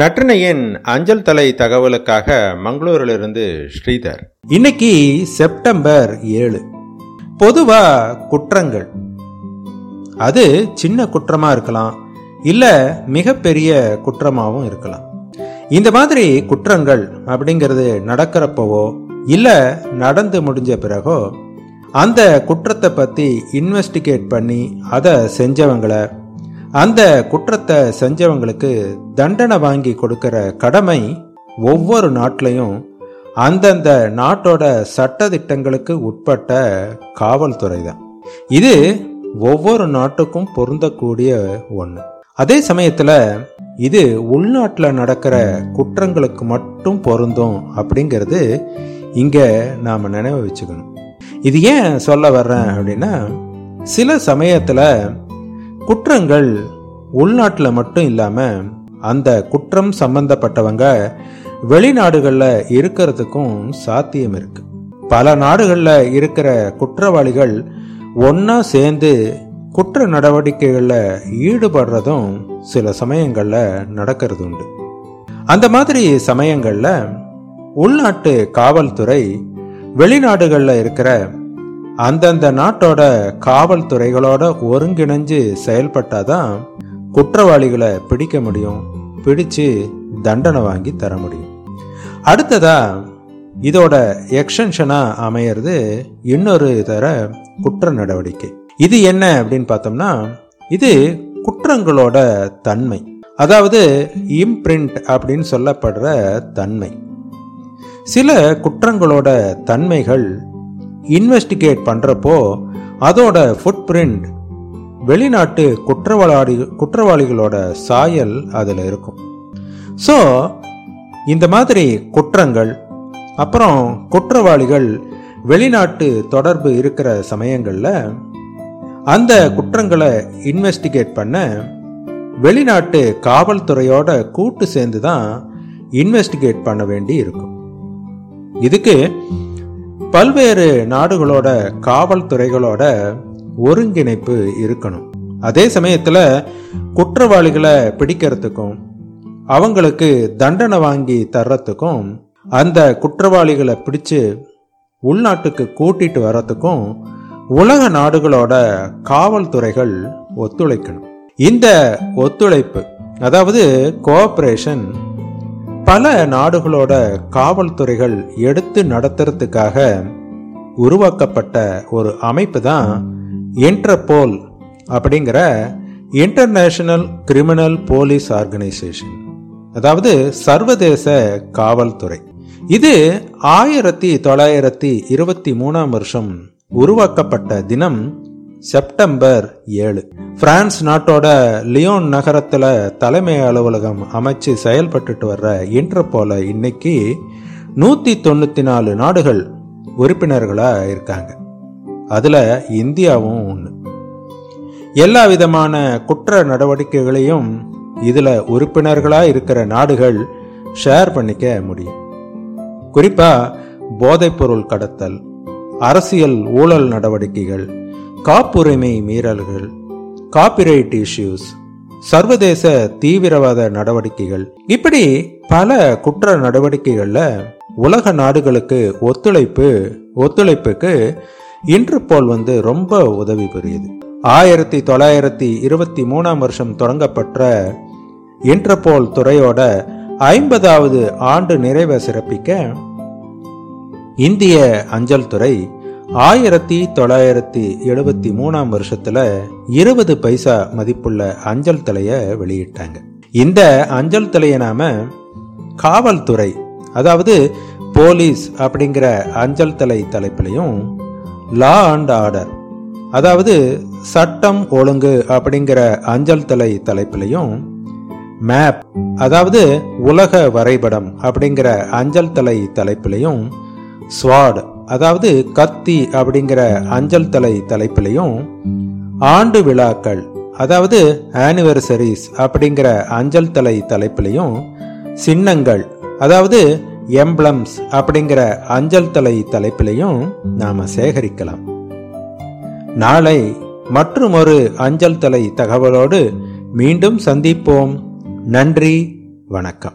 நற்றினையின் அஞ்சல் தலை தகவலுக்காக மங்களூரிலிருந்து ஸ்ரீதர். இன்னைக்கு செப்டம்பர் ஏழு. பொதுவா குற்றங்கள். அது சின்ன குற்றமா இருக்கலாம் இல்ல மிகப்பெரிய குற்றமாகவும் இருக்கலாம். இந்த மாதிரி குற்றங்கள் அப்படிங்கிறது நடக்கிறப்பவோ இல்ல நடந்து முடிஞ்ச பிறகோ அந்த குற்றத்தை பத்தி இன்வெஸ்டிகேட் பண்ணி அதை செஞ்சவங்களை அந்த குற்றத்தை செஞ்சவங்களுக்கு தண்டனை வாங்கி கொடுக்கிற கடமை ஒவ்வொரு நாட்டிலையும் அந்தந்த நாட்டோட சட்டத்திட்டங்களுக்கு உட்பட்ட காவல்துறை தான் இது ஒவ்வொரு நாட்டுக்கும் பொருந்தக்கூடிய ஒன்று அதே சமயத்தில் இது உள்நாட்டில் நடக்கிற குற்றங்களுக்கு மட்டும் பொருந்தும் அப்படிங்கிறது இங்கே நாம் நினைவு வச்சுக்கணும். இது ஏன் சொல்ல வர்றேன் அப்படின்னா சில சமயத்தில் குற்றங்கள் உள்நாட்டில் மட்டும் இல்லாமல் அந்த குற்றம் சம்பந்தப்பட்டவங்க வெளிநாடுகளில் இருக்கிறதுக்கும் சாத்தியம் இருக்கு. பல நாடுகளில் இருக்கிற குற்றவாளிகள் ஒன்றா சேர்ந்து குற்ற நடவடிக்கைகளில் ஈடுபடுறதும் சில சமயங்களில் நடக்கிறது உண்டு அந்த மாதிரி சமயங்களில் உள்நாட்டு காவல்துறை வெளிநாடுகளில் இருக்கிற அந்தந்த நாட்டோட காவல்துறைகளோட ஒருங்கிணைஞ்சு செயல்பட்டாதான் குற்றவாளிகளை பிடிக்க முடியும் பிடிச்சு தண்டனை வாங்கி தர முடியும். அடுத்ததா இதோட எக்ஸ்டென்ஷனா அமையிறது இன்னொரு தர குற்ற நடவடிக்கை. இது என்ன அப்படின்னு பார்த்தோம்னா இது குற்றங்களோட தன்மை. அதாவது இம்ப்ரிண்ட் அப்படின்னு சொல்லப்படுற தன்மை. சில குற்றங்களோட தன்மைகள் இன்வெஸ்டிகேட் பண்ணுறப்போ அதோட ஃபுட் பிரிண்ட் வெளிநாட்டு குற்றவாளி குற்றவாளிகளோட சாயல் அதில் இருக்கும். ஸோ இந்த மாதிரி குற்றங்கள் அப்புறம் குற்றவாளிகள் வெளிநாட்டு தொடர்பு இருக்கிற சமயங்களில் அந்த குற்றங்களை இன்வெஸ்டிகேட் பண்ண வெளிநாட்டு காவல்துறையோட கூட்டு சேர்ந்து தான் இன்வெஸ்டிகேட் பண்ண வேண்டி இருக்கும் இதுக்கு பல்வேறு நாடுகளோட காவல்துறைகளோட ஒருங்கிணைப்பு இருக்கணும். அதே சமயத்தில் குற்றவாளிகளை பிடிக்கிறதுக்கும் அவங்களுக்கு தண்டனை வாங்கி தர்றதுக்கும் அந்த குற்றவாளிகளை பிடிச்சு உள்நாட்டுக்கு கூட்டிட்டு வர்றதுக்கும் உலக நாடுகளோட காவல்துறைகள் ஒத்துழைக்கணும். இந்த ஒத்துழைப்பு அதாவது கோஆப்ரேஷன் பல நாடுகளோட காவல்துறைகள் எடுத்து நடத்துறதுக்காக உருவாக்கப்பட்ட ஒரு அமைப்பு தான் இன்டர்போல் அப்படிங்கிற இன்டர்நேஷனல் கிரிமினல் போலீஸ் ஆர்கனைசேஷன். அதாவது சர்வதேச காவல்துறை. இது ஆயிரத்தி தொள்ளாயிரத்தி இருபத்தி மூணாம் வருஷம் உருவாக்கப்பட்ட தினம் செப்டம்பர் ஏழு. பிரான்ஸ் நாட்டோட லியோன் நகரத்தில் தலைமை அலுவலகம் அமைச்சு செயல்பட்டுட்டு வர்ற இன்டர்போல இன்னைக்கு நூற்றி தொண்ணூற்றி நாலு நாடுகள் உறுப்பினர்களாக இருக்காங்க. அதில் இந்தியாவும் ஒன்று எல்லா விதமான குற்ற நடவடிக்கைகளையும் இதில் உறுப்பினர்களாக இருக்கிற நாடுகள் ஷேர் பண்ணிக்க முடியும். குறிப்பாக போதைப்பொருள் கடத்தல் அரசியல் ஊழல் நடவடிக்கைகள் காப்புரிமை மீறல்கள் காப்பிரைட் இஷ்யூஸ் சர்வதேச தீவிரவாத நடவடிக்கைகள். இப்படி பல குற்ற நடவடிக்கைகள்ல உலக நாடுகளுக்கு ஒத்துழைப்பு ஒத்துழைப்புக்கு இன்டர்போல் வந்து ரொம்ப உதவி புரியுது. ஆயிரத்தி தொள்ளாயிரத்தி இருபத்தி மூணாம் வருஷம் தொடங்கப்பட்ட இன்டர்போல் துறையோட ஐம்பதாவது ஆண்டு நிறைவை சிறப்பிக்க இந்திய அஞ்சல் துறை ஆயிரத்தி தொள்ளாயிரத்தி எழுபத்தி மூணாம் வருஷத்துல இருபது பைசா மதிப்புள்ள அஞ்சல் தலைய வெளியிட்டாங்க. இந்த அஞ்சல் தலையை நாம காவல்துறை அதாவது போலீஸ் அப்படிங்கிற அஞ்சல் தலை தலைப்பிலையும் லா அண்ட் ஆர்டர் அதாவது சட்டம் ஒழுங்கு அப்படிங்கிற அஞ்சல் தலை தலைப்பிலையும் மேப் அதாவது உலக வரைபடம் அப்படிங்கிற அஞ்சல் தலை தலைப்பிலையும் ஸ்வாட் அதாவது கத்தி அப்படிங்கிற அஞ்சல் தலை தலைப்பிலையும் ஆண்டு விழாக்கள் அதாவது ஆனிவர்சரிஸ் அப்படிங்கிற அஞ்சல் தலை தலைப்பிலையும் சின்னங்கள் அதாவது எம்ப்ளம்ஸ் அப்படிங்கிற அஞ்சல் தலை தலைப்பிலையும் நாம் சேகரிக்கலாம். நாளை மற்றும் ஒரு அஞ்சல் தலை தகவலோடு மீண்டும் சந்திப்போம். நன்றி வணக்கம்.